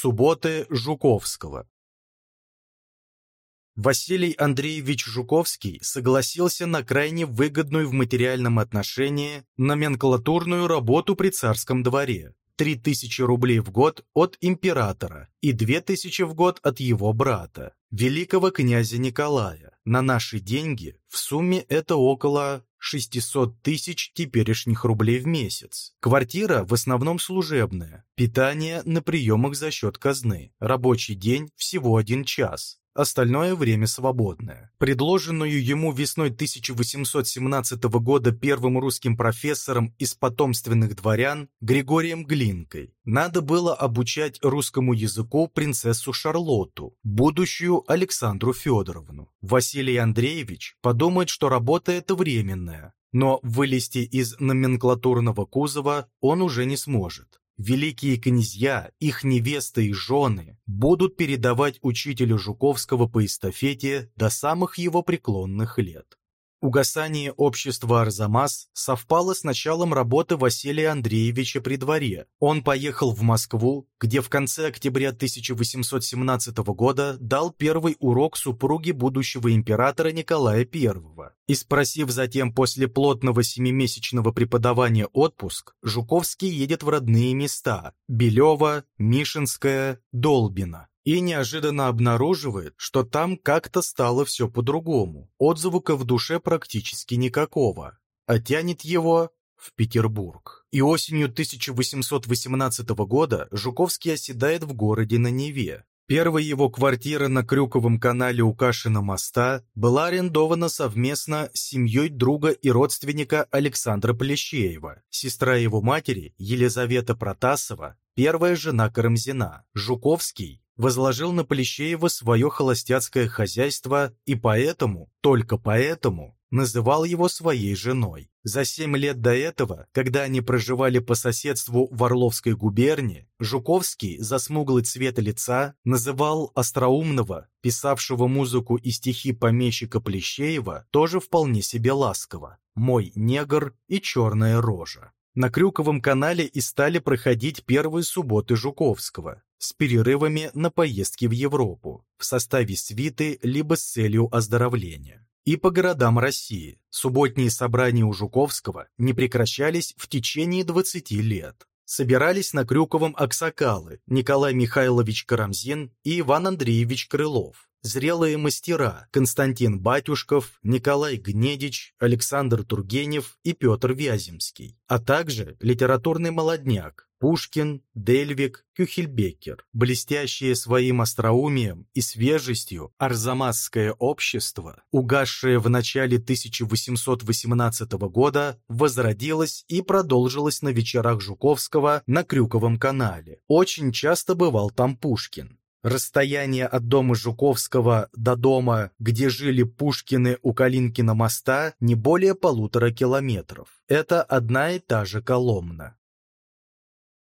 Субботы Жуковского. Василий Андреевич Жуковский согласился на крайне выгодную в материальном отношении номенклатурную работу при царском дворе. 3000 рублей в год от императора и 2000 в год от его брата, великого князя Николая. На наши деньги в сумме это около 600 тысяч теперешних рублей в месяц. Квартира в основном служебная, питание на приемах за счет казны, рабочий день всего один час остальное время свободное. Предложенную ему весной 1817 года первым русским профессором из потомственных дворян Григорием Глинкой надо было обучать русскому языку принцессу Шарлотту, будущую Александру Федоровну. Василий Андреевич подумает, что работа эта временная, но вылезти из номенклатурного кузова он уже не сможет. Великие князья, их невесты и жены будут передавать учителю Жуковского по эстафете до самых его преклонных лет. Угасание общества Арзамас совпало с началом работы Василия Андреевича при дворе. Он поехал в Москву, где в конце октября 1817 года дал первый урок супруге будущего императора Николая I. И спросив затем после плотного семимесячного преподавания отпуск, Жуковский едет в родные места – Белево, Мишинское, Долбино и неожиданно обнаруживает, что там как-то стало все по-другому. Отзвука в душе практически никакого, а тянет его в Петербург. И осенью 1818 года Жуковский оседает в городе на Неве. Первая его квартира на Крюковом канале у Кашина моста была арендована совместно с семьей друга и родственника Александра Плещеева. Сестра его матери, Елизавета Протасова, первая жена Карамзина. Жуковский возложил на Полищеева свое холостяцкое хозяйство и поэтому, только поэтому, называл его своей женой. За семь лет до этого, когда они проживали по соседству в Орловской губернии, Жуковский за смуглый цвет лица называл остроумного, писавшего музыку и стихи помещика Плещеева, тоже вполне себе ласково «мой негр и черная рожа». На Крюковом канале и стали проходить первые субботы Жуковского с перерывами на поездки в Европу в составе свиты либо с целью оздоровления. И по городам России субботние собрания у Жуковского не прекращались в течение 20 лет. Собирались на Крюковом аксакалы Николай Михайлович Карамзин и Иван Андреевич Крылов, зрелые мастера Константин Батюшков, Николай Гнедич, Александр Тургенев и Петр Вяземский, а также литературный молодняк Пушкин, Дельвик, Кюхельбекер. Блестящее своим остроумием и свежестью арзамасское общество, угасшее в начале 1818 года, возродилось и продолжилось на вечерах Жуковского на Крюковом канале. Очень часто бывал там Пушкин. Расстояние от дома Жуковского до дома, где жили Пушкины у Калинкина моста, не более полутора километров. Это одна и та же Коломна.